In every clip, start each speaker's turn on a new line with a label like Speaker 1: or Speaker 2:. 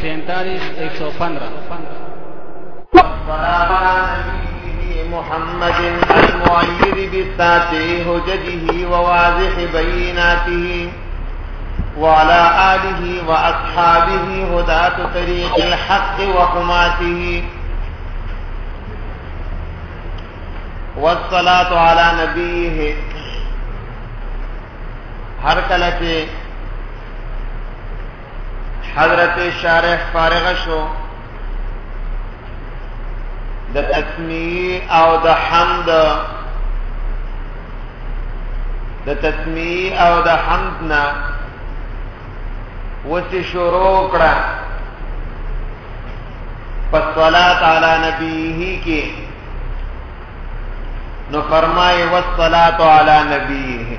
Speaker 1: سینتالیس ایک سو پندرہ
Speaker 2: محمد المعير بالتاتي حججه وواضح بيناته وعلى آله وأصحابه هداة طريق الحق وحماته والصلاة على نبيه هر قلت حضرت شارح فارغ شو د تسمیه او د حمد د تسمیه او د حمد نه وسی شروع کړه پس صلات علی نبیه کی نو فرمای والصلاه علی نبیه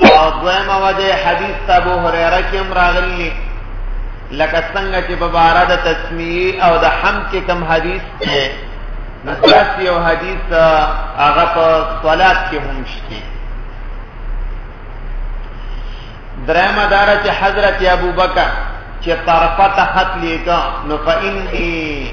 Speaker 2: او دویمه وجه حدیث ابو هريره کې هم راغلی لکه څنګه چې په بار د تسمیه او د حم کې کم حدیث دی نو داسې یو حدیث هغه په صلات کې هم شته درېمه دار چې حضرت ابو بکر چې طرفه ته خط لیکا نو فإني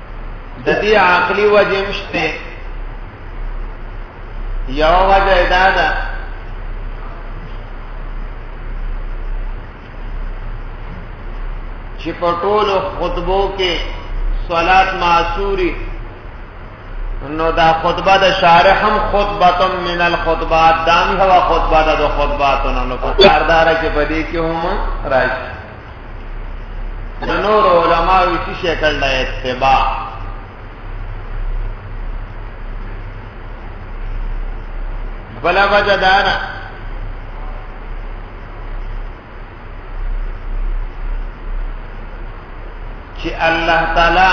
Speaker 2: د دې عقلي وجه مشته یو وجه دا ده چې په ټولو خطبو کې صلات معصوري نو دا خطبه د شارح هم خطبه من الخطبات دام هوا خطبه د خطباتونو نو په کاردار کې پدې کې هم راځي د نور علماء وی څه کړل د اتباع بلا وجه دانا چې الله تعالی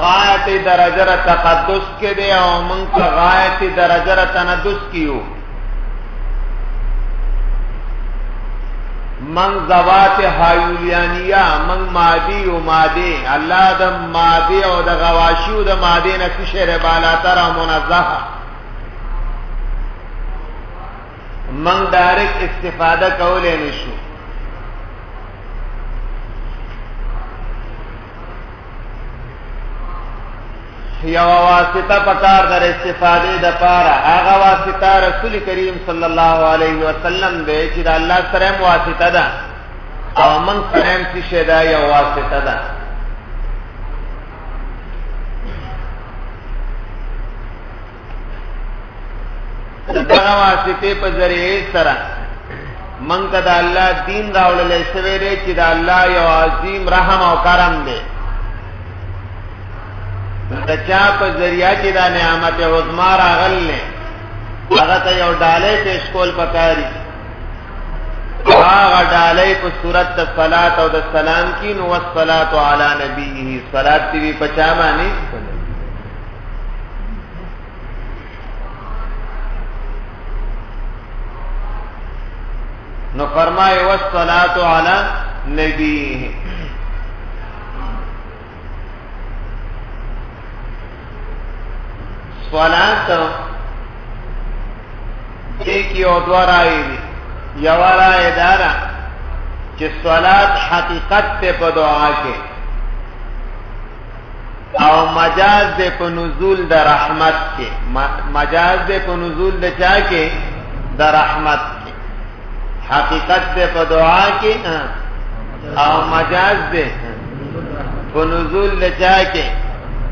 Speaker 2: غایت درجه را تقدس کې دی او مونږ په غایت درجه را تندس کیو من ذوات حیولیانیه من مادی او مادی الله د مادی او د غواشی او د مادی نه څه شی بالا تر منزه من ډایرک استفاده کولای نشو یو واسطه پکار در استفاده د پاره هغه واسطه رسول کریم صلی الله علیه وسلم دی چې د الله سره واسطه ده او من سره چې شدا یو واسطه ده دغه واسطه په ذریعه سره من کدا الله دین راوړل شوی دی چې دا الله یو عظیم رحم او کرم دی دا چا په ذریعہ کې دا نعمت عظما راغلې هغه ته یو ډالې پیش کول پکاري هغه ډالې په صورت د صلات او د سلام کې نو والصلات علی نبیه صلات دی په چا باندې نو فرمای والصلاه علی نبی صلات دې کې او دوه راي دي یو راي دارا چې صلات حقیقت ته په دعا کې او مجاز دې په نزول د رحمت کې مجاز دې په نزول د چا کې د رحمت کې حقیقت دې په دعا کې او مجاز دې په نزول د چا کې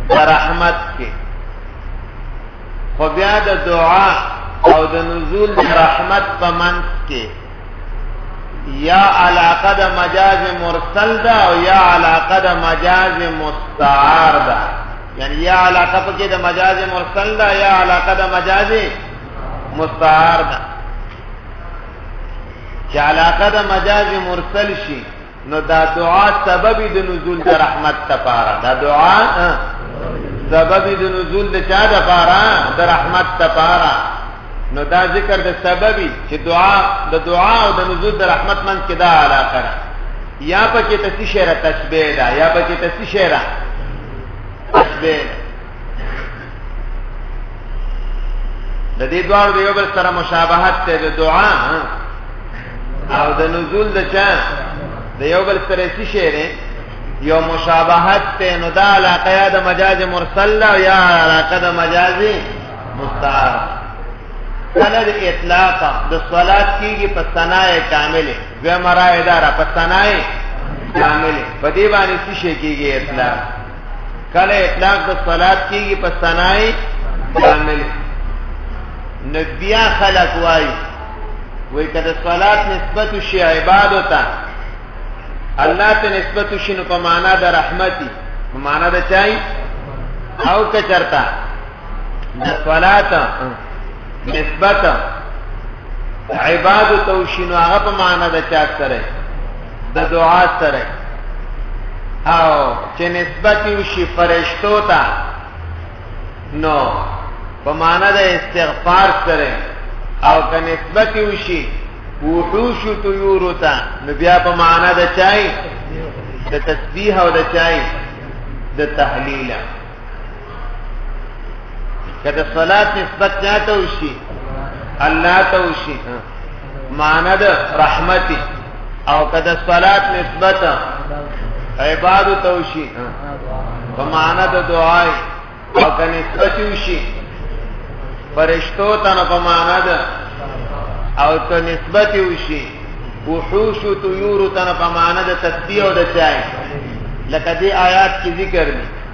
Speaker 2: د رحمت کې خو بیا د دعا او د نزول د رحمت په منځ کې یا علاقه د مجاز مرسل ده او یا علاقه د مجاز مستعار ده یعنی یا علاقه پکې د مجاز مرسل ده یا علاقه د مجاز مستعار ده چې علاقه د مجاز مرسل شي نو دا دعا سبب د نزول د رحمت لپاره دا دعا سبب د نزول د چا لپاره د رحمت لپاره نو دا ذکر د سبب چې دعا د دعا او د نزول د رحمت من کې دا علاقه ده یا پکې تسشره تشبیه ده یا پکې تسشره تشبیه د دې دوار د یو بل سره مشابهت ته د دعا او د نزول د چا د یو بل سره څه شی دی یو مشابهت ته نو دا علاقه یا د مجاز مرسل او یا علاقه د مجاز مستعار سند اطلاق د صلات کیږي په ثناء کامله و مرایدار په ثناء کامله په دې باندې څه شی کیږي اطلاق کله اطلاق د صلات کیږي په ثنای کامل نبیا خلق وای وای کده صلات نسبت شی عبادت الله ته نسبت شی نو په معنا د رحمتي په معنا د چای او کچرتا د صلات نسبت عبادت او شنو هغه په معنا د چا سره د دعا سره او چې نسبت یو شي فرشتو ته نو په معنا د استغفار سره او که نسبت یو شي وحوش طیور ته نو بیا په معنا د چای د تسبیح او د چای د تحلیل کله صلات نسبت چاته وشي الله ته وشي معنا د رحمت او کله صلات نسبت عبادت ته وشي په معنا د دعای او کله نسبت وشي فرشتو ته نه په معنا ده او ته نسبت وشي وحوش او طيور ته نه په معنا ده تسبيح او د چای لکه دې آیات کې ذکر دي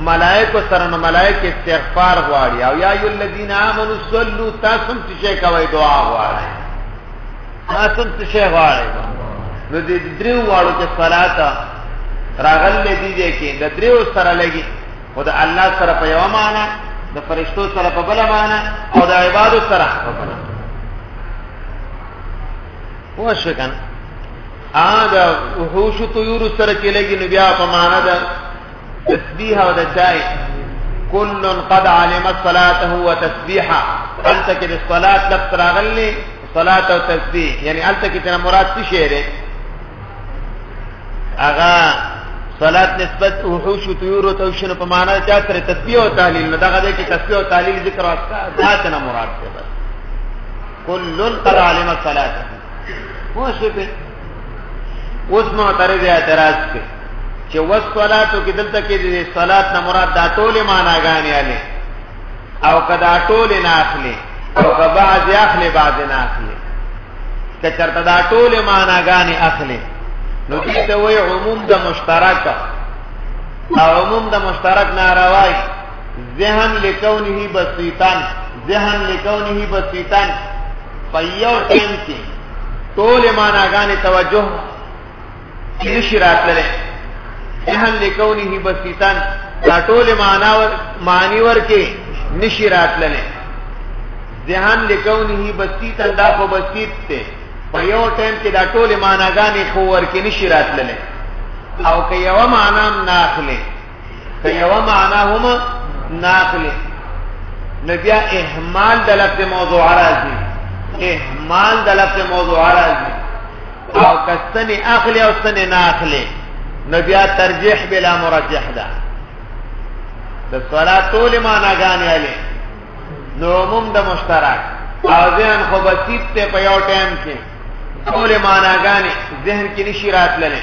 Speaker 2: ملائکه سره نو ملائکه استغفار غواړي او یا ایو الذین آمنو صلو تاسو هم څه کوي دعا غواړي تاسو هم څه غواړي نو دې دریو واړو کې صلات راغلې دي دې کې د دریو سره لګي او د الله سره په یو معنا د فرشتو سره په بل معنا او د عبادت سره په بل معنا وشکن ا د وحوش طيور سره کې لګي نو بیا په معنا ده تسبیح او د چای کل قد علم صلاته و تسبیحا الته کې د صلات لفظ راغلی صلات او تسبیح یعنی الته کې تر مراد څه شی دی اغا صلات نسبت وحوش و طیور و توشن په معنا چا سره تسبیح او تحلیل نو دغه دې کې تسبیح او تحلیل ذکر او ذات نه مراد دی بس کل قد علم صلاته مو شي اوس معترض اعتراض کوي چې وس صلاتو کې دلته کې د صلات نه مراد دا ټول معناګانې علي او کدا ټول نه اخلي او کدا بعض اخلي بعض نه اخلي که چرته دا ټول معناګانې اخلي نو دې ته وایي عموم د مشترک او عموم د مشترک ناروای ذهن لکونه بسیطان ذهن لکونه بسیطان په یو ټیم کې ټول معناګانې توجه نشي راتللی ذهن لکونه بسیطان دا ټول معنا ور معنی ورکه نشی راتلنه ذهن لکونه بسیط دا خو بسیط ته په یو ټیم کې دا ټول معناګانې خو ورکه نشی راتلنه او که یو معنام ناخله که یو معنا هم ناخلی نو بیا اهمال د لفظ موضوع راځي اهمال د لفظ موضوع راځي او کسن اخلی او سن ناخلی نو بیا ترجیح بلا مرجح ده د صلات ټول معنا غانې علي نو عموم د مشترک او ذهن خو بسیط ته په یو ټایم کې ټول معنا غانې ذهن کې نشی راتللې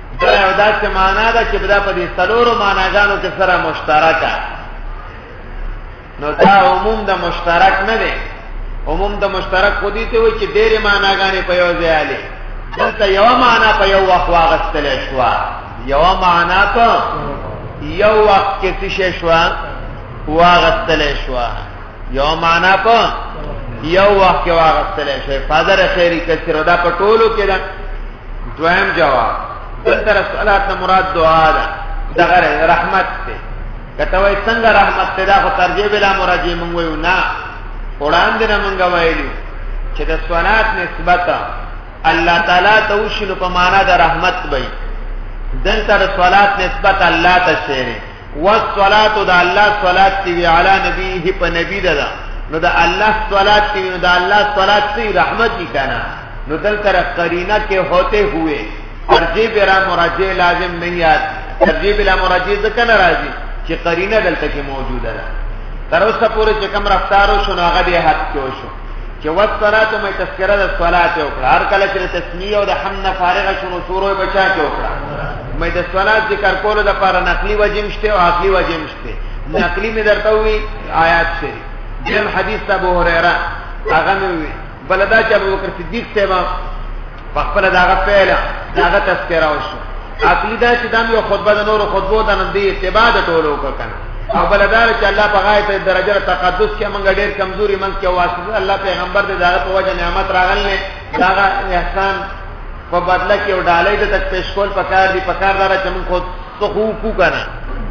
Speaker 2: دا یو داسې معنا ده چې دا په دې څلورو معناګانو کې سره مشترکه نو دا عموم د مشترک نه دی عموم د مشترک خو دې ته وایي چې ډېرې معناګانې په یو ځای علي دلته یو معنا په یو وخت واغستل شو یو معنا په یو وخت کې څه شو واغستل شو یو معنا په یو وخت کې واغستل شي فادر خیری کثیر دا په ټولو کې دا دویم جواب دلته صلات مراد دعا ده دغه رحمت ته کته وای څنګه رحمت ته دا خو ترجیح بلا مراجعه مونږ ویو نه وړاندې نه مونږ وایلی چې د صلات نسبت الله تعالی ته وشي په معنا د رحمت وي دلته د صلات نسبت الله ته شهره والصلاه دا الله صلات دی علی نبیه په نبی دا نو دا الله صلات دی نو دا الله صلات دی رحمت دی کنه نو دل تر قرینه کې ہوتے ہوئے ترجیح برا مراجع لازم نہیں آت ترجیح بلا مراجع ذکر ناراضی چې قرینه دلته کې موجوده ده تر اوسه پورې چې کم رفتارو شنو هغه دې حد کې وش چې وس صلات مې تذکرہ د صلات یو کړ هر کله چې تسمیه او د حمد فارغه شونو شروع بچا کې وکړه مې د صلات ذکر کولو د لپاره نقلی وجم شته او عقلی وجم شته نقلی مې درته وی آیات شری دیم حدیث ابو هريره هغه مې وی بلدا چې ابو بکر صدیق سیبا په خپل داغه پیل داغه تذکرہ وشو عقلی دا چې دام یو خطبه د نور خطبو د نن دی اتباع د ټولو وکړه او بلدار چې الله په غایت درجه تقدس کې موږ ډېر کمزوري من کې واسطه الله پیغمبر دې داغه په وجه نعمت راغل نه داغه احسان په بدله کې او ډالۍ د تک پیش کول پکار دی پکار دار چې موږ خود تو خو کو کنه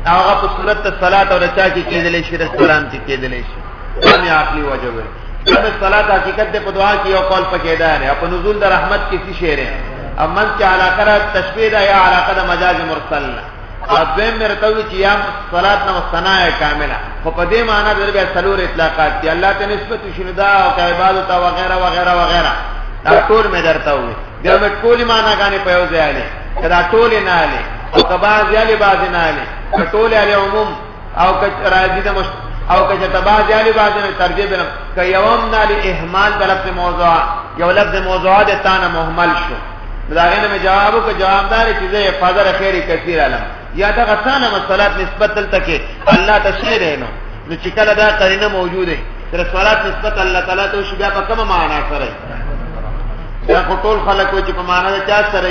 Speaker 2: هغه په صورت صلات او رچا کې کېدلې شي رستوران کې کېدلې شي دا نه عقلی وجه وي دا د صلات حقیقت په دعا کې یو قول پکې ده نه په نزول د رحمت کې څه شعر دی امن چې علاقه را تشبیه ده یا علاقه د مجاز مرسل نه اځم مرته وی چې یا صلات نو ثنا کامله خو په دې معنی د بیا سلور اطلاقات دی الله ته نسبت شنو دا او عبادت او وغیرہ وغیرہ وغیرہ دا ټول مې درته وی بیا مې ټول معنی غانې په یو ځای نه دا ټول نه علي او کبا ځالي باز نه علي ټول علي عموم او کچ راځي د مش او کچ تبا جالي باندې ترجیح بنم ک یوم نال اهمال د لفظ موضوع یو لفظ موضوع د تانه مهمل شو دا غنه مې جوابو ک جوابدار چې زه فضل خیر کثیر علم یا دا غسانه مسلات نسبت دلته کې الله تشریح دی نو نو چې کله دا قرینه موجوده تر صلات نسبت الله تعالی ته شو بیا په کومه معنا سره دا ټول خلک چې په معنا چا سره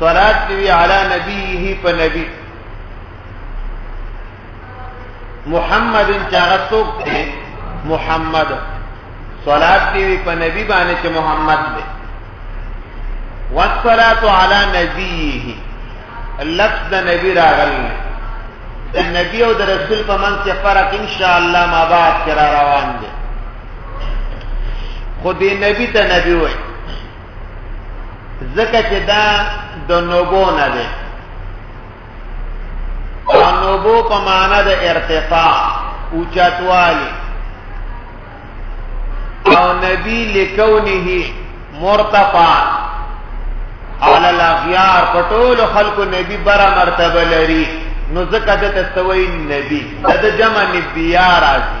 Speaker 2: صلات دی علی نبیه په نبی محمد چاغه څوک دی محمد صلات دی په نبی باندې چې محمد دی والصلاه علی نبیه لفظ د نبی راغلی د نبی او د رسول په منځ کې فرق ان شاء الله ما بعد کرا روان دي خو دې نبی ته نبی وایي ځکه چې دا د نوبو نه دی او نوبو په معنا د ارتفاع اوچتوالی او نبی لکونه مرتفع علی الاغیار په ټول خلکو نبی برا مرتبه لري نو ځکه د تسوی نبی د جمع نبی راځي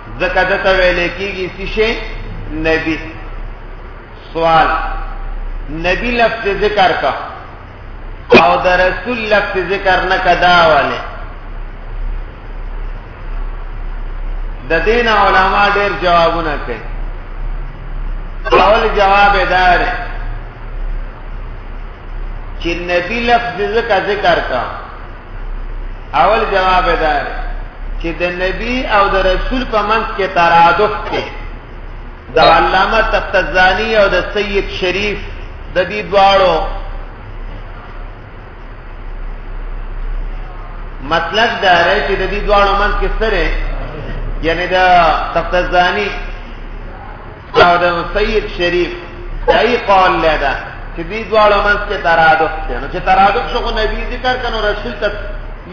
Speaker 2: ځکه د ته ویل کېږي چې شي نبی سوال نبی لفظ ذکر کا او د رسول لفظ ذکر نه کدا والے د دین علماء ډېر جوابونه کوي اول جواب دار چې نبی لفظ ذکر ذکر کا اول جواب ده چې د نبی او د رسول په منځ کې ترادف دی د علامه تفتزانی او د سید شریف د دې دواړو مطلب دا دی چې د دې دواړو منځ کې سره یعنی د تفتزانی او د سید شریف دای قول لدا چې دې دواړو منځ کې ترادف دی نو چې ترادف شو خو نبی ذکر کنو رسول ته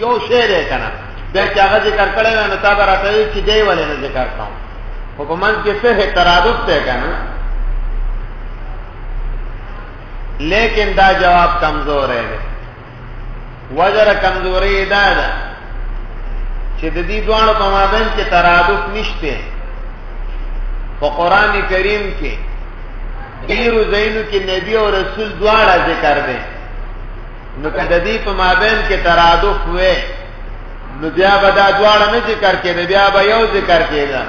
Speaker 2: یو شعر یې کنه دا چې هغه ذکر کړی نو تا به راته وی چې دی ولې نه ذکر کاو خو په منځ کې څه ترادف دی کنه لیکن دا جواب کمزور ہے وجر کمزوري دا ده چې د دې دوانو په مابین کې ترادف نشته په قران کریم کې ډیرو زینو کې نبی او رسول دواړه ذکر دي نو که د دې په مابین کې ترادف وې نو بیا به دا دواړه نه ذکر کېږي بیا به یو ذکر کېږي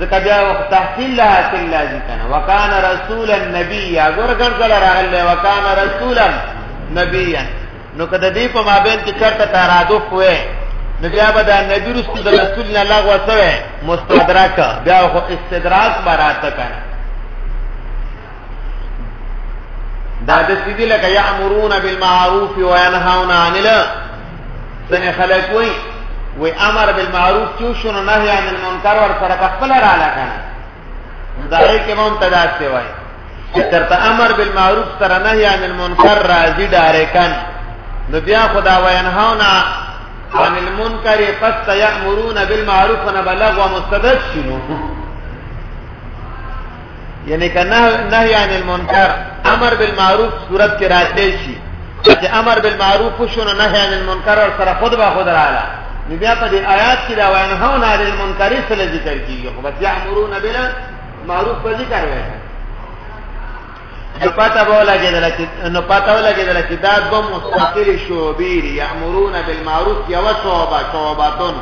Speaker 2: ځکه بیا وخت تحصیل له حاصل لازم کنه وکان رسول النبی یا ګور ګرځل راغله وکان رسول النبی نو کده دې په مابین کې چرته ترادف وې نو بیا به دا نبی رسول د رسول نه لغوه سره مستدرک بیا خو استدراک براته کنه دا د سیدی لکه یامرون بالمعروف و ینهون عن ځنې خلک وایي وی امر بالمعروف چې شو نو نهي عن المنکر ور سره خپل را لکنه دا یې کې مونږ ته داسې وایي چې ترته امر بالمعروف سره نهي عن المنکر راځي ډایرکن نو بیا خدا وینهاونا عن المنکر پس یامرون بالمعروف نه بلغ ومستدد شنو یعنی که نهی عن المنکر امر بالمعروف صورت کې راځي شي چې امر بالمعروف شو نه نهی عن المنکر ور سره خود به خود رااله نو بیا په دې آیات کې دا وایي نه نه عن المنکر سره ذکر کیږي خو بیا امرون بلا معروف په ذکر وایي نو پتا به لګیدل چې نو پتا به لګیدل چې دا دوه مستقل شوبیر یامرون بالمعروف یو شوبه شوباتون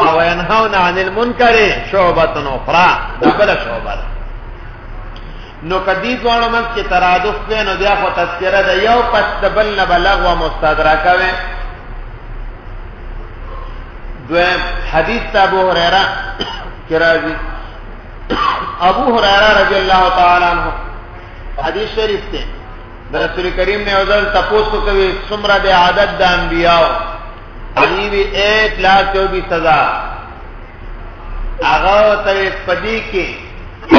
Speaker 2: او ينهون عن المنکر شعبه اخرى دا بل شعبه ده نو کدی دوانو منځ کې ترادف وي نو بیا خو تذکرہ ده یو پس د بل نه بلغ و مستدرکه وي دویم حدیث ته ابو هريره کې راځي ابو هريره رضی الله تعالی عنہ حدیث شریف ته رسول کریم نے اوزل تپوس کوي څومره د عادت د انبیاو دی وی اے پلار جو بھی سزا هغه ته پدی کې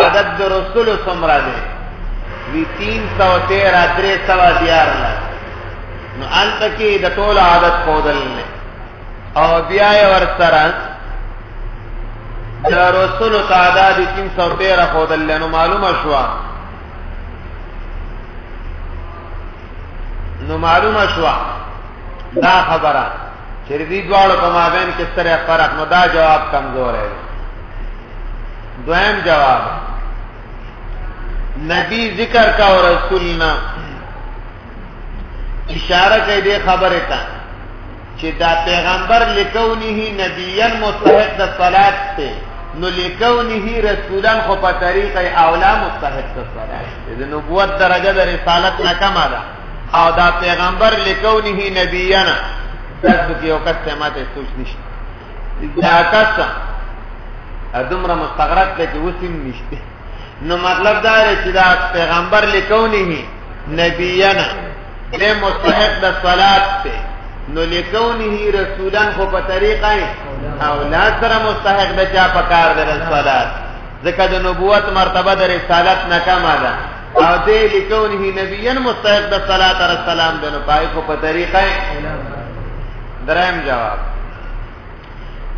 Speaker 2: عدد د رسول سمرا دی وی 313 درې سوا دیار نه نو انت کې د ټول عادت خودل نه او بیا یې ورسره د رسول تعداد 313 خودل نو معلومه شو نو معلومه شو دا خبره چې دې دواړو په مابین کې سره فرق نو دا جواب کمزور دی دویم جواب نبی ذکر کا او رسولنا اشاره کوي دې خبره ته چې دا پیغمبر لکونه نبیان مستحق د صلات ته نو لکونه رسولان خو په طریقه اولا مستحق د صلات د نبوت درجه د رسالت نه کمه ده او دا پیغمبر لکونه نبینا تاسو کې یو کس ته ماته سوچ نشته دا کس ادمره مستغرق ته وسیم نشته نو مطلب دا دی چې دا پیغمبر لکونه نبینا دې مستحق د صلات ته نو لکونه رسولان خو په طریقه او لا سره مستحق د چا په کار د صلات ځکه د نبوت مرتبه د رسالت نه کمه ده او دې لکونه نبی مستحق د صلوات و سلام دنو پای کو په طریقه درم جواب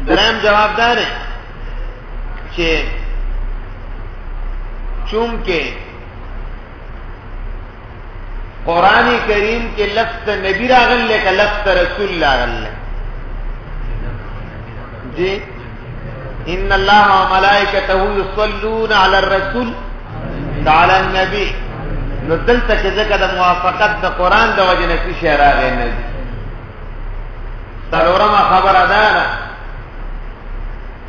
Speaker 2: درم جواب دار چې چون کې قران کریم کې لفظ نبی راغل لکه لفظ رسول راغل دی ان الله وملائکته یصلون علی الرسول تعالی النبی نو دلته کې ځکه د موافقت د قران د وجه نه څه شعر راغی نه دي څلورمه خبره ده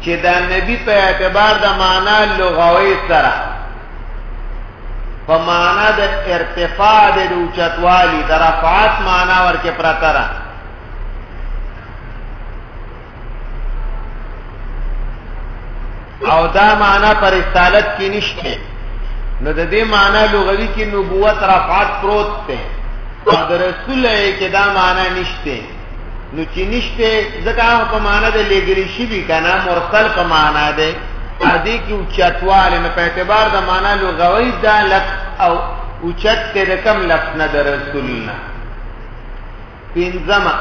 Speaker 2: چې دا نبی په اعتبار د معنا لغوي سره په معنا د ارتفاع د اوچتوالي د رفعت معنا ورکه پرتره او دا معنا پر رسالت کې نشته نو د دې معنا لغوي کې نبوت رفعت پروت ده او د رسول یې کې دا معنا نشته نو چې نشته ځکه هغه په معنا د لګري شي به کنه مرسل په معنا ده ا دې کې اوچتوال نه په اعتبار د معنا لغوي دا لفظ او اوچت ته د کم لفظ نه د رسول نه پنځمه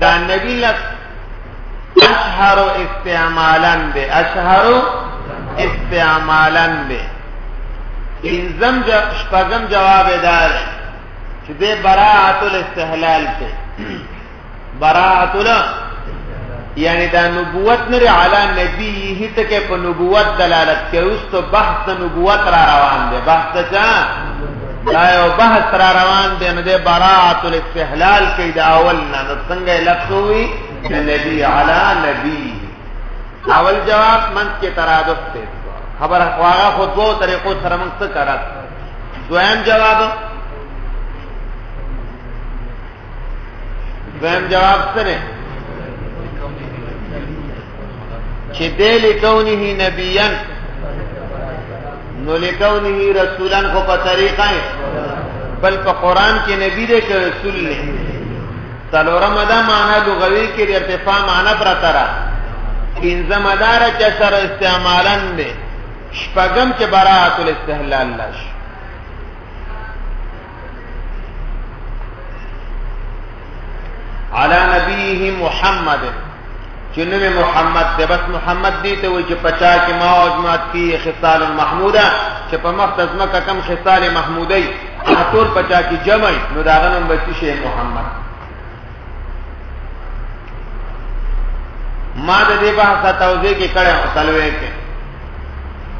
Speaker 2: دا نبی لک اشهر استعمالا به اشهر استعمالا به پنځم شپږم جواب دار چې د براءت الاستحلال ته براءت یعنی دا نبوت نری علی نبیه ته کې په نبوت دلالت کوي اوس ته بحث نبوت را روان دی بحث چا دا یو بحث را روان دی نو د براءت الاستحلال کې دا اول نه نو څنګه لفظوي نبی علی نبی اول جواب من کې ترادف ته خبر خواغه خود وو طریقو سره موږ څه کرات دویم جواب دویم جواب سره چې دې لکونه نبیان نو لکونه رسولان خو په طریقه بل په قران کې نبی دې کې رسول نه څلورم دا معنا لغوي کې د ارتفاع معنا پرته را پنځم دار چې سره استعمالن دي شپږم چې براءت الاستهلال لاش علی نبیه محمد چې نبی محمد د بس محمد دی ته وایي چې پچا کې ما او جماعت کې خصال محموده چې په مخ تزمه کم خصال محمودی ټول پچا کې جمع نو دا غنم بچی شي محمد ما د دې بحث توضیح کې کړه او تلوي کې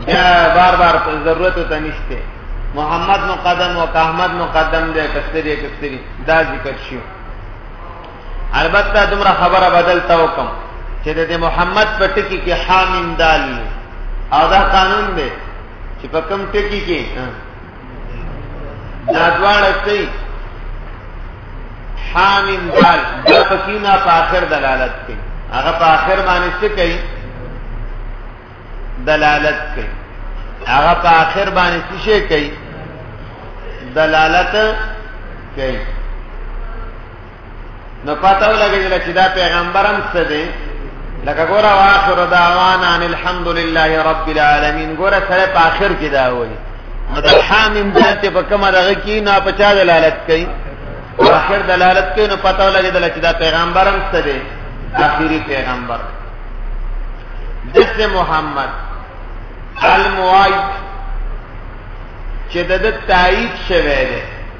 Speaker 2: بیا بار بار په ضرورت ته نشته محمد مقدم او احمد مقدم دې کثری کثری دا ذکر شو البته دومره خبره بدل تا وکم چې د محمد په ټکی کې حامیم دالی او دا قانون دی چې په کم ټکی کې دا دواړه سي حامیم دال دا پکینا په آخر دلالت کوي هغه په آخر باندې څه کوي دلالت کوي هغه په آخر باندې څه شي کوي دلالت کوي نو پته ولګېدله چې دا پیغمبر هم څه دی لکه ګوره واخر دعوانا ان الحمد لله رب العالمین ګوره سره په آخر کې دا وایي نو د حامیم ځان ته په کومه دغه کې نه په چا دلالت کوي آخر دلالت کوي نو پته ولګېدله چې دا پیغمبر هم څه دی آخري پیغمبر دس محمد الموائی چې د تایید شوه دی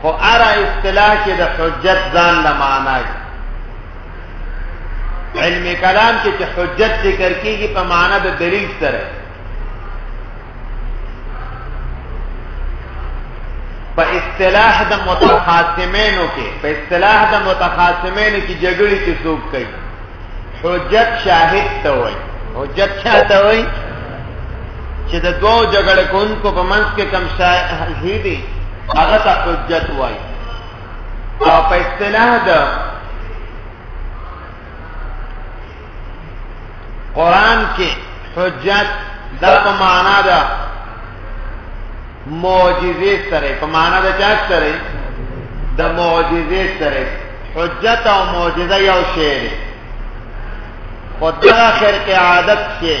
Speaker 2: خو اره اصطلاح کې د حجت ځان له معنا علم کلام کې چې حجت ذکر کیږي په معنا د دلیل سره په اصطلاح د متخاصمینو کې په اصطلاح د متخاصمینو کې جګړې کې څوک کوي حجت شاهد ته وای حجت چاته وای چې د دوو جګړه کوونکو په منځ کې کم شاهدي هغه ته حجت وای او په اصطلاح د قران کې حجت دا په معنا ده معجزې سره په معنا د چا سره د معجزې سره حجت او معجزه یو شی دی خو دغه خرق عادت شي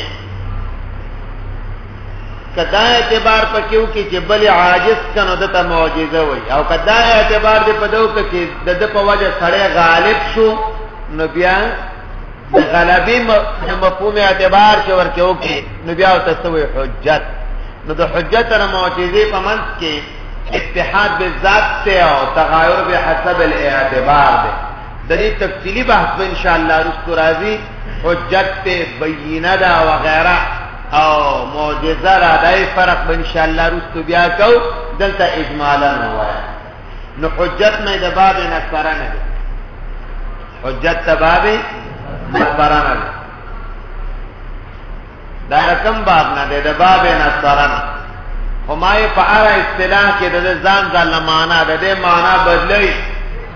Speaker 2: کدا اعتبار پکې وکي چې بل عاجز کنه دته معجزه وي او کدا اعتبار دې پدو کې چې د د په وجه سړی غالب شو نو بیا د غلبي مفهوم اعتبار چې ورکه وکي نو بیا تاسو حجت نو د حجت او معجزې په منځ کې اتحاد به ذات ته او تغایر به حسب الاعتبار ده د دې تفصیلی بحث به ان شاء الله رستو راځي حجت ته بینه دا و غیره او معجزه را دای فرق به ان شاء الله رستو بیا کو دلته اجمالا وایا نو حجت مې د باب نه سره نه ده حجت تبابه نه سره نه ده دا رقم باب نه ده د باب نه سره نه همای په اړه اصطلاح کې د ځان ځان معنا ده د معنا بدلی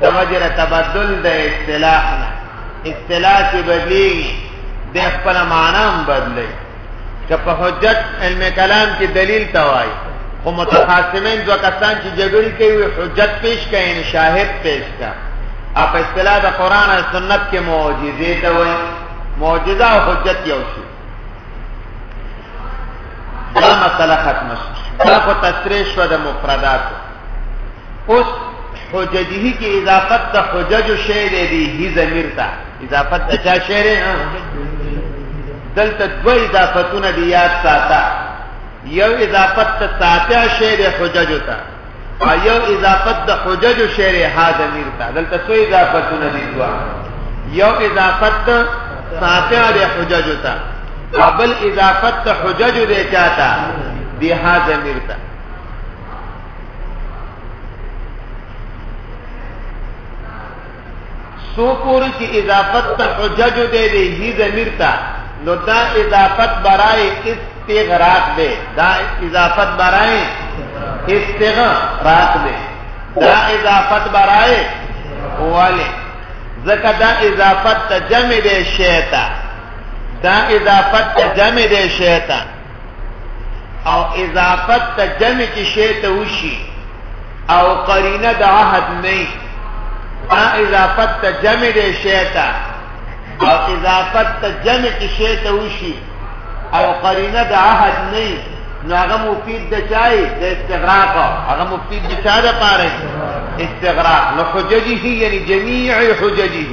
Speaker 2: د وجره تبدل د اصطلاح نه اصطلاح چې بدلی د خپل معنا هم بدلی که په حجت علم کلام کې دلیل توای خو متخاصمین دو کسان چې جګړه کوي حجت پیش کوي شاهد پیش کوي اپ اصطلاح د قران او سنت کې معجزې ته وایي معجزه او حجت یو شي دا مسله ختم شي دا خو تشریح شو د مفردات اوس حججه کې اضافت د حجج شی دی دی هی ضمیر ته اضافت د چا شی دی دلته دوه اضافتونه دی یاد ساته یو اضافت ته ساته شی دی حجج ته ایو اضافت د حجج شعر ها ضمیر ته دلته سو اضافتونه دي دوا یو اضافت ساتیا د حجج ته قبل اضافت حجج دې چاته دی ها ضمیر ته څو پورې چې اضافت ته حجج دی دی هی ضمیر ته نو دا اضافت برای استغراق دی دا اضافت برای استغراق دی دا اضافت برای والی ځکه دا اضافت ته جمع دی شیطا دا اضافت ته جمع دی شیطا او اضافت ته جمع چې شی ته وشي او قرینه د عهد نه دا اضافت ته جمع دی شی ته او اضافت ته جمع چې شی ته وشي او قرینه د عهد نه نو هغه مفید د چای د استغراق هغه مفید د چا د پاره استغراق نو حججه یعنی جميع حججه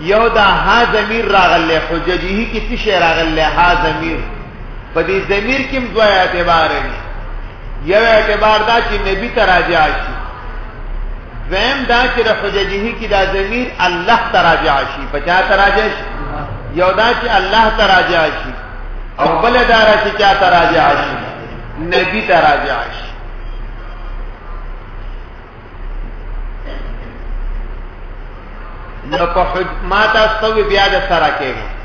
Speaker 2: یو دا ها ضمیر راغلی حججه کې څه شی راغلی ها ضمیر په دې ضمیر کې دوه اعتبار دي یو اعتبار دا چې نبی ته راجع شي دویم دا چې د حججه کې دا ضمیر الله ته راجع شي په چا ته راجع شي یو دا چې الله ته راجع شي او بل دا چې چا ته راجع شي نبی ته راجع شي نو په حج ما تاسو بیا د سره کېږم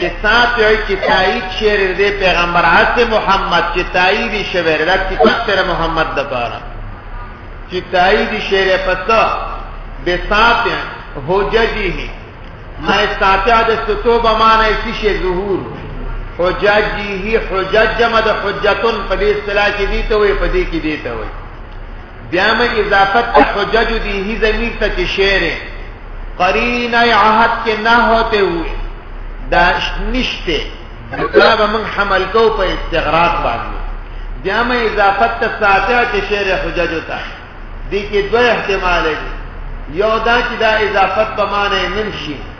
Speaker 2: د سات یو چې تایید شعر دې پیغمبر حضرت محمد چې تایید شعر د کتاب سر محمد د پاره چې تایید شعر پتا د سات حججی هی ما ساتیا د ستو به معنی شي شی ظهور حججی هی حجج جمع د حجتن په دې اصطلاح کې دي ته وي په دې کې دي ته وي بیا مې اضافت ته حجج دی هی ضمیر ته چې شعر قرین عهد کې نه هوته ہوئے دا نشته دا به موږ حمل کو په استغراق باندې بیا مې اضافت ته ساتیا چې شعر حجج ته دي کې دوه احتمال دي یو دا چې دا اضافت په معنی منشي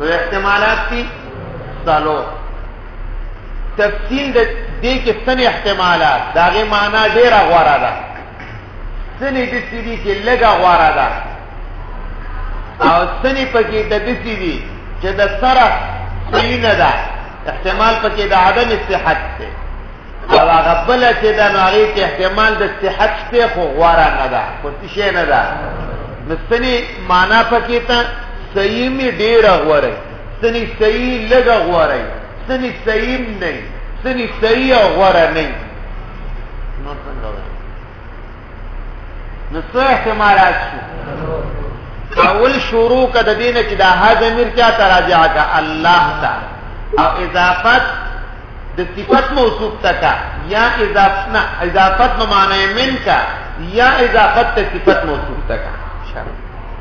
Speaker 2: نو احتمالات دي سالو تفصیل د دې کې سن احتمالات دا غي معنا ډیره غواره ده سنې د سې دي چې لګه غواره ده او سنې پکې د دې سې دي چې د سره صحیح نه ده احتمال پکې د عدم صحت ده او هغه بل چې د ناری کې احتمال د صحت شته خو غواره نه ده خو شي نه ده مستنی معنا پکې ته صحیح می ډیر غواره سنی صحیح لګ غواره سنی صحیح نه سنی صحیح غواره نه نو څنګه نو څو احتمالات شو اول شروع کده دینه چې دا ها ضمیر کیا تراجع کا الله تا او اضافت د صفت موصوف تکا یا اضافت نه اضافت نو معنی من کا یا اضافت ته صفت موصوف تکا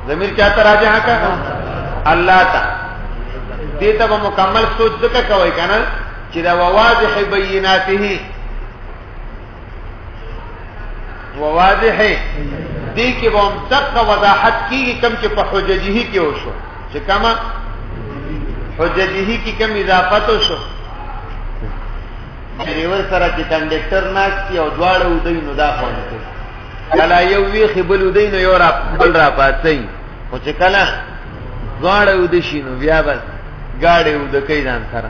Speaker 2: ضمیر کیا تراجع کا الله تا دې ته مکمل سوچ دکا کوي کنه چې دا واضح بیناته وواضح دې کې به هم دغه وضاحت کیږي کم چې په حججه کې وشو چې کما حججه کې کم اضافت وشو ډریور سره چې کنډکټر ناشتي او دواړه ودی نو دا خوند کوي کله یو وی خبل ودی نو یو را بل را پاتې خو چې کله دواړه ودی شي نو بیا بس گاڑی ودکې ځان سره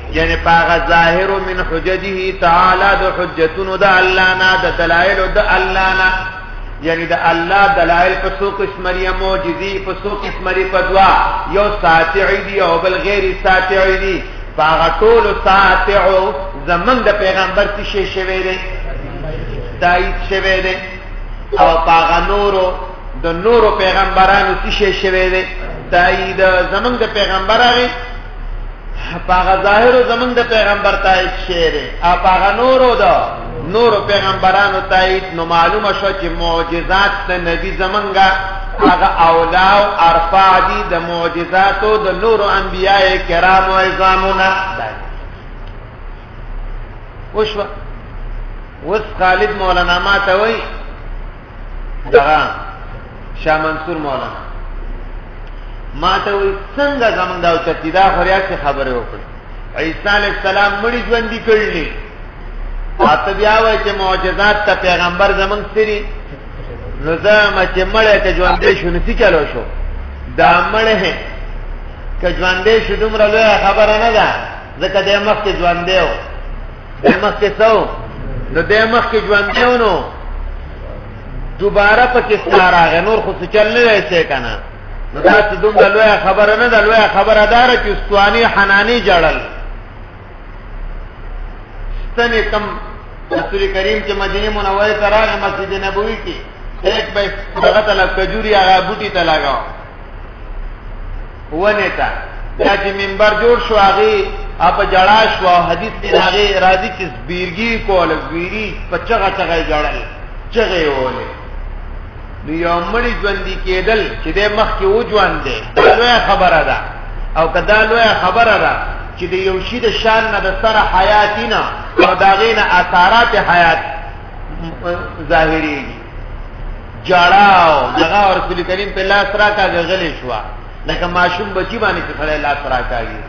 Speaker 2: یعنی پاغه ظاهر من حججه تعالی د حجتونو د الله نه د دلایل د الله نه یعنی د الله دلایل په څو قسمه معجزي په څو قسمه په دوا یو ساتعی دی او بل غیر ساتعی دی پاغه ټول ساتعو زمنګ د پیغمبر څخه شی شوی دی تایید شوی دی او پاغه نورو د نورو پیغمبرانو څخه شی شوی دی تایید زمنګ د پیغمبرانو پاغه ظاهر زمنګ د پیغمبر تایید شعر او پاغه نورو دا نور پیغمبرانو تایید نو معلومه شو چې معجزات د نبی زمنګا هغه اولا او ارفع دي د معجزاتو د نور انبیای کرامو عظامونه وشو وس خالد مولانا ما ته وای دا شاه منصور مولانا ما ته وی څنګه زمونږ دا چتی دا خوریا څه خبره وکړه عیسی علی السلام مړي ژوند دي کړلی اته بیا وای چې معجزات ته پیغمبر زمونږ سری نو زما چې مړی ته ژوند دې شو نسی چلو شو دا مړی که ژوند دې شو دومره لوی خبره نه ده ځکه دې مخ کې ژوند دی او دې مخ کې څو نو دې مخ کې ژوند دی نو دوباره پکې ستار هغه نور خو چل نه وای شي کنه نو دا چې دومره لوی خبره نه ده لوی خبره دار چې استوانی حنانی جړل ستنه کم رسول کریم چې مدینه منوره ته راغی مسجد نبوي کې ایک به دغه تل کجوري هغه بوټي ته لگاو ونه تا دا چې منبر جوړ شو هغه اپ جړا شو حدیث کې هغه راځي چې بیرګي کول بیری پچغه چغه جړل چغه وله نو یو مړی ژوند کېدل چې د مخ کې و ژوند دی لوی خبره ده او کدا لوی خبره ده چې د یو شی د شان نه د سره حیاتینا او داغینه اثرات حیات ظاهري جړاو دغه رسول کریم په لاس راکا غلې شو لکه ماشوم بچی باندې چې سره لاس راکاږي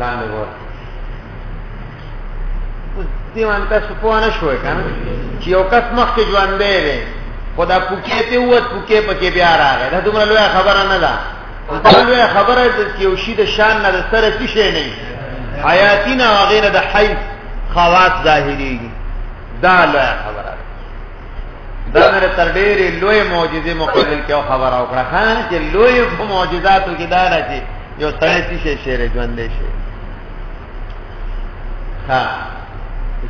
Speaker 2: لاندې ور اوس دې باندې تاسو په اړه شوې کنه چې یو کس مخ کې ژوند دی خدا پوکې ته ووت پوکې پکې بیا راغی دا دومره لوی خبره نه ده دغه خبره د کیوشي د شان نه سره څه شي نه حیاتینا وغیره د حی خواص ظاهریږي دا لا خبره دا مر تر ډېرې لوی معجزې مقابل کې خبره وکړه خان چې لوی په معجزاتو کې دا راځي یو سړی چې شعر ژوند شي ها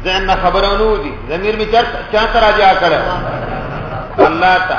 Speaker 2: زین خبرونو دي زمير می چاته راځي کړه الله تا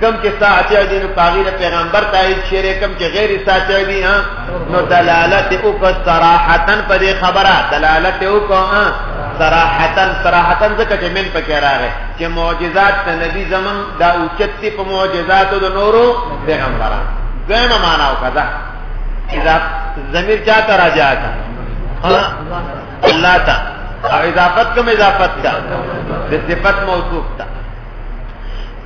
Speaker 2: کم چې ساعت دی نو پاغي د پیغمبر تایید شری کم چې غیر ساعت دی ها نو دلالت او کو صراحتن په دې خبره دلالت او کو ها صراحتن صراحتن ځکه چې من پکې راغی چې معجزات د نبی زمون دا اوچتي په معجزاتو د نورو پیغمبران دغه معنا او کذا اذا ضمیر چاته راځي الله تا او اضافت کوم اضافت کا د صفت موصوف تا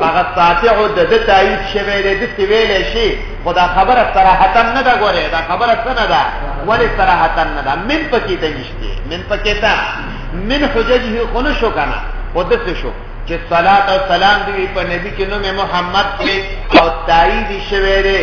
Speaker 2: هغه ساطع د ده تایید شوی دی داسې ویلی شي خو دا خبره صراحتا نه ده ګورې دا خبره څه نه ده ولې صراحتا نه ده من پکې ته نشته من پکې ته من حججه خو نه شو که نه خو داسې شو چې صلات او سلام دی په نبی کې نوم محمد دی او تایید شوی دی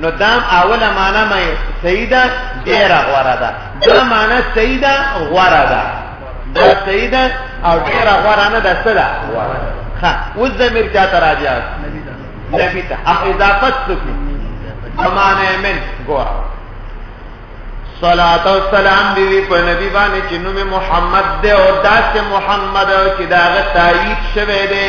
Speaker 2: نو دام اوله معنا مې سیدا ډیر غوړه ده دا معنا سیدا غوړه ده دا سیدا او ډیر غوړه نه ده سلا غوړه ها اوس د میر چا ته راځي نبی ته اضافت سکی زمانه من ګور صلات او سلام دی په نبی باندې چې نوم محمد دی او داسې محمد چې داغه تایید شوه دی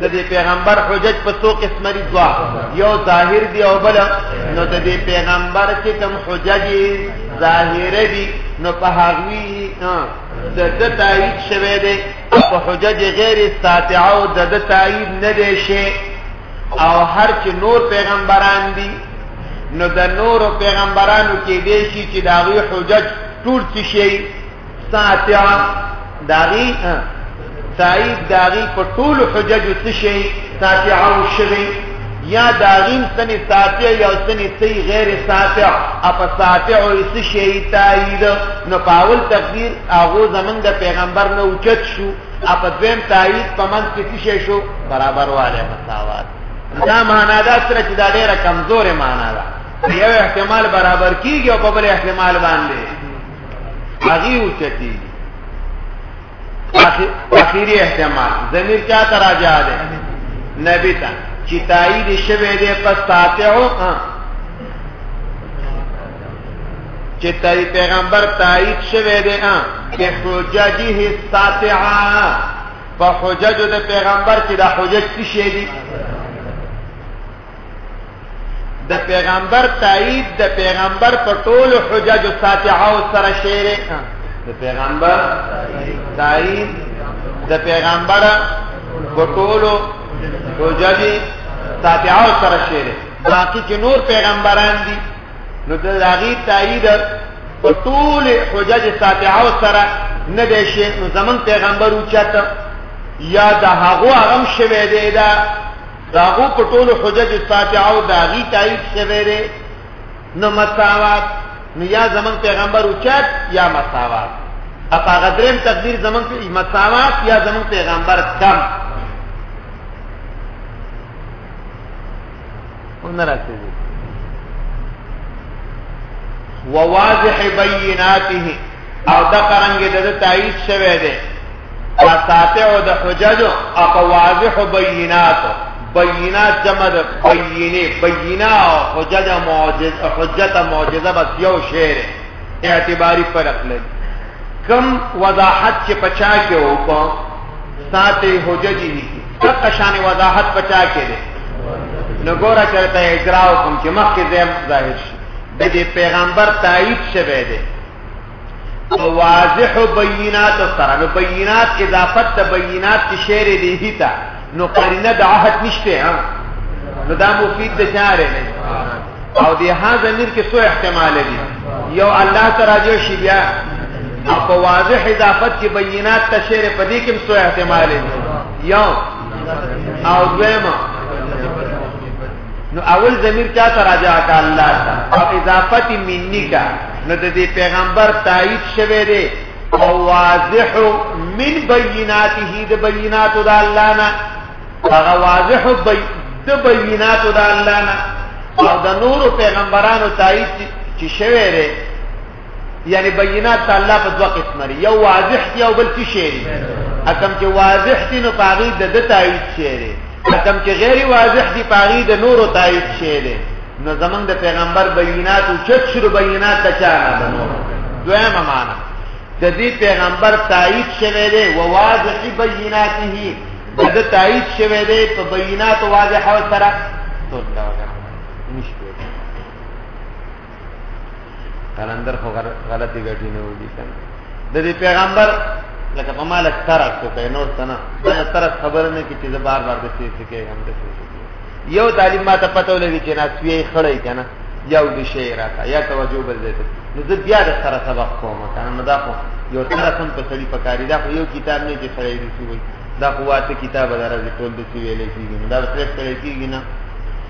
Speaker 2: د دې پیغمبر حجت په څو قسمه دي دوا یو ظاهر دی او بل نو د دې پیغمبر چې کوم حجت ظاهر دی نو په هغوی د د تایید شوه دی په حجت غیر ساتعه او د د تایید نه دی شي او هر چې نور پیغمبران دي نو د نور پیغمبرانو کې دی شي چې دا غوی حجت ټول څه شي ساتع داغي تایید داغي په ټول حجج څه شي ساتع او شوي یا داغیم سنی ساتع یا سنی سی غیر ساتع اپا ساتع او سی شیئی تایید نو پاول تقدیر آغو زمن دا پیغمبر نو اچت شو اپا دویم تایید پا من سی شی شو برابر والے مساوات دا مانا دا سره چې دا ډیره کمزورې مانا ده یو احتمال برابر کیږي او په بل احتمال باندې هغه او چتی اخیری احتمال ضمیر چا تراجع ده نبی تا چې تایید شوه دې پس تاسو چې تای پیغمبر تایید شوه دې ا کې حججه ساتعا په حجج د پیغمبر چې د حجج څه شي دي د پیغمبر تایید د پیغمبر په ټول حجج ساتعه او سره شعر د پیغمبر تایید د پیغمبر په ټول حجج ساتعه او سره شعر باقی چې نور پیغمبران دي نو د هغه تایید په ټول حجج ساتعه او سره نه دی شي نو زمون پیغمبر اوچته یا د هغه هغه شوه دی دا د هغو په ټولو حججو ساطعه او د هغوی تایید شوی دی، نو مساوات، نو یا زموږ پیغمبر اوچت یا مساوات. او په هغه درېیم تقدیر زموږ مساوات یا زموږ پیغمبر کم. ونه رسېږي. وواضح بیناته او دا قرانګه د تایید شوه دی اساتع د حجج او واضح بینات بینات جمع د بینه بینه او حجج معجز حجت معجزه بس یو شعر اعتباری پر خپل کم وضاحت چې پچا کې او په ساتي حجج دي تک شان وضاحت پچا کې دي نو ګوره چرته اجرا حکم چې مخکې زم ظاهر شي د پیغمبر تایید شوه دی واضح بینات سره نو بینات اضافت ته بینات چې شعر دی هیتا نو قرینه د عهد نشته ها نو دا مفید د شعر نه او دی ها زمیر کې څو احتمال دي یو الله تعالی جو شی بیا او په واضح اضافت کې بینات ته شعر په دې کې څو احتمال دي یو او دویمه نو اول ضمیر چا ته راجع کا الله ته او اضافت منی کا نو د دې پیغمبر تایید شوه دی او واضح من بیناته د بینات د الله نه هغه واضح د بینات د الله نه او د نور پیغمبرانو تایید چې شوه دی یعنی بینات ته الله په دوه قسم لري یو واضح دی او بل څه شی دی اکم چې واضح دی نو پاغي د د تایید شی دی اکم چې غیر واضح دی پاغي د نورو تایید شی دی نو زمنګ د پیغمبر بینات او چت شروع بینات ته چا نه بنو دویمه معنا د دې پیغمبر تایید شوی دی او واضح بیناته د تایید شوی دی په بینات واضح سره ټول دا وګړه نشته قلندر خو غلطي ګټي نه ودی کنه د دې پیغمبر لکه په مال ترک څه کوي نور څه نه دا ترک خبر نه کی چې زه بار بار د څه څه کوي هم د څه یو طالب ما ته پته ولګی چې ناس وی خړی کنه یو د شی راکا یا توجه بل دې ته نو زه بیا د سره سبق کوم کنه نو دا خو یو تر سم په سړی پکاري دا خو یو کتاب نه چې سړی دې څه وي دا خو واته کتاب درازي ټول دې ویلې کیږي دا څه سړی کیږي نه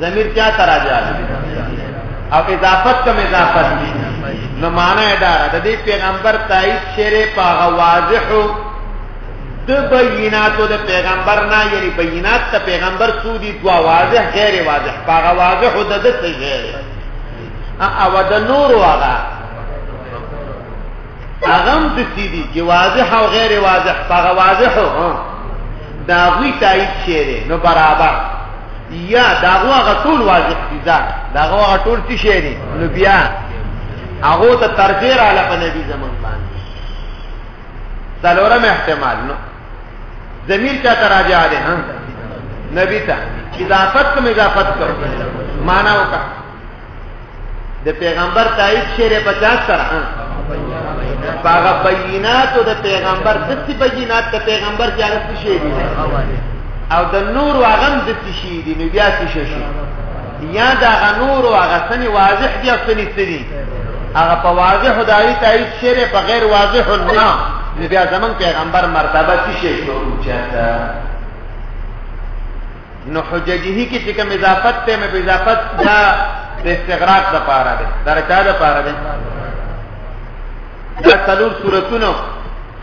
Speaker 2: ضمیر چا ته راځي او اضافت کوم اضافت دي نو معنا یې دا د دې پیغمبر تایید شری په واضح د بیناتو د پیغمبر نه یعنی بینات ته پیغمبر سودی دوا واضح غیر واضح په واضح د دې څه او د نور واغه اغم د سیدی چې واضح او غیر واضح هغه واضح هو دا غوی تایید شیره نو برابر یا دا غو هغه ټول واضح دي ځان دا غو هغه ټول څه شیری نو بیا هغه ته ترجیح را لپاره نبی زمون باندې څلورم احتمال نو ضمیر چا ته راځي ها نبی ته اضافت کوم اضافت کوم معنا وکړه د پیغمبر تایید شعر په چا سره هغه بینات د پیغمبر د څه بینات د پیغمبر چې هغه څه شي او د نور هغه د څه شي دي نو بیا څه شي یا دا نور هغه سني واضح دي او سني سري هغه په واضح د ایت ایت شعر په غیر واضح نه نو بیا زمون پیغمبر مرتبه څه شي شو چاته نو حججه کې چې کوم اضافت ته مې په اضافت دا د استغراق د پاره ده دا چا د پاره ده دا څلور سورتونو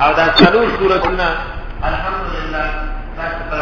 Speaker 2: او دا څلور سورتونه الحمدلله تاسو ته